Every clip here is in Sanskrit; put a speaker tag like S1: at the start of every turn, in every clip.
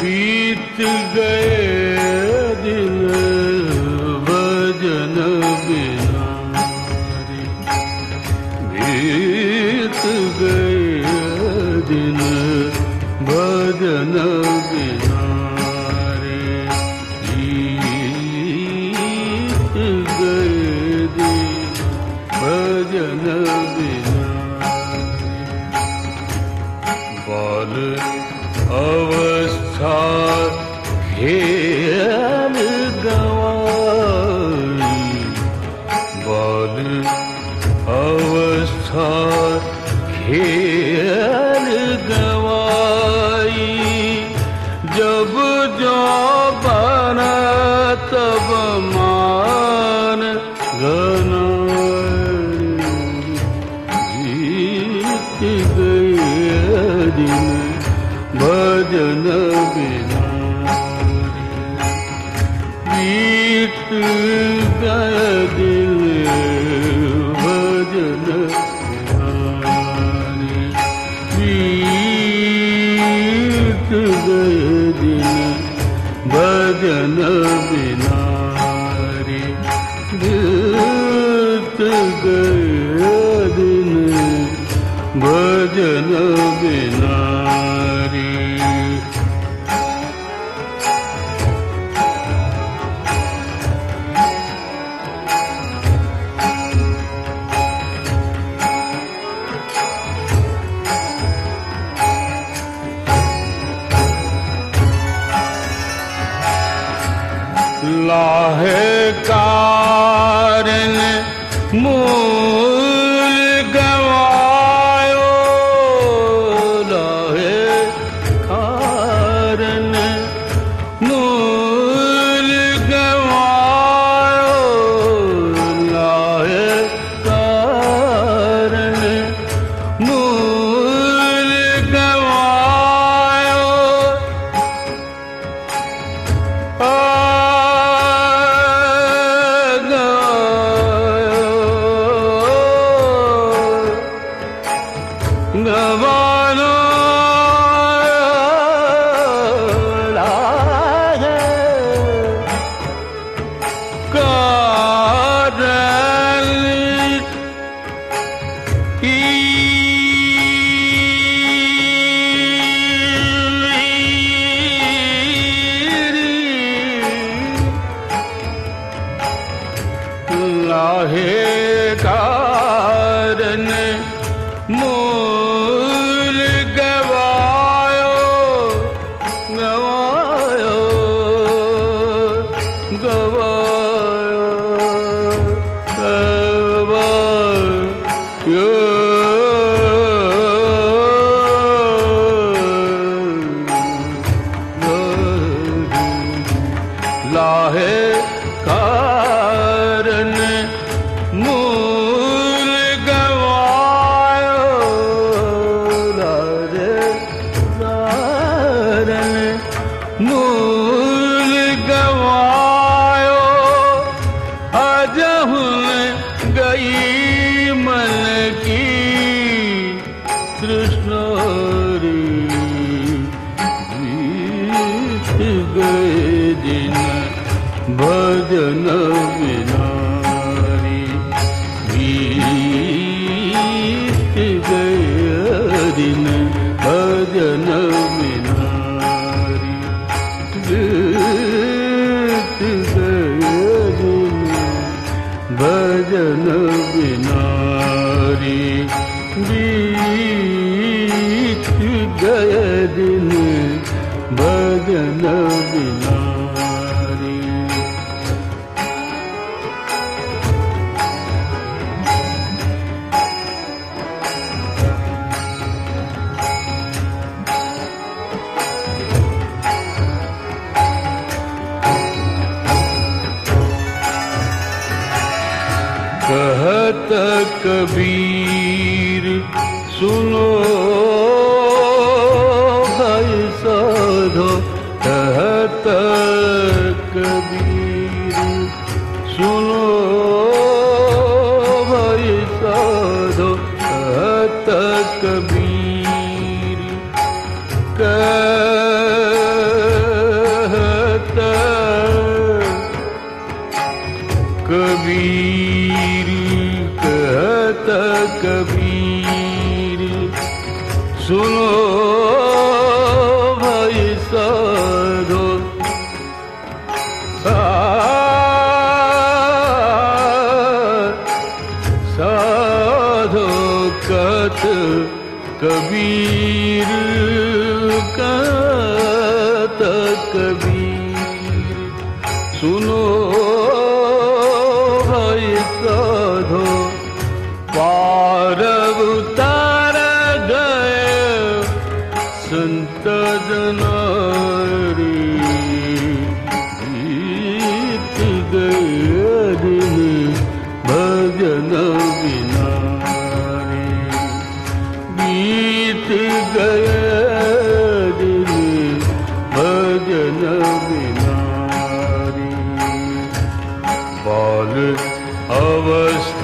S1: बीत गए दिन भजन रे। बीत गए दिन भजन बिना अवस्था खेल गवाई। बाल अवस्था खेल गवाई। जब जो बना तब मान घनाई जीत दिन। भजन बिना बीत गए दिन भजन बिना बीत गए दिन भजन बिना रे बीत गए दिन भजन बिना 木 है मूल गवायो अजहुन गई मन की कृष्ण। बीत गए दिन भजन बीत गए दिन भजन बिना कहत कबीर सुनो भाई साधो कहत कबीर सुनो भाई साधो कहत कबीर कहत कबीर। कहत कबीर। सुनो साधो कत कबीर कत कबीर। सुनो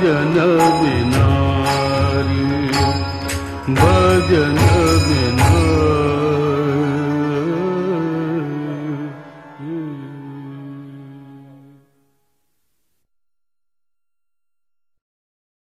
S1: भजन बिनारी भजन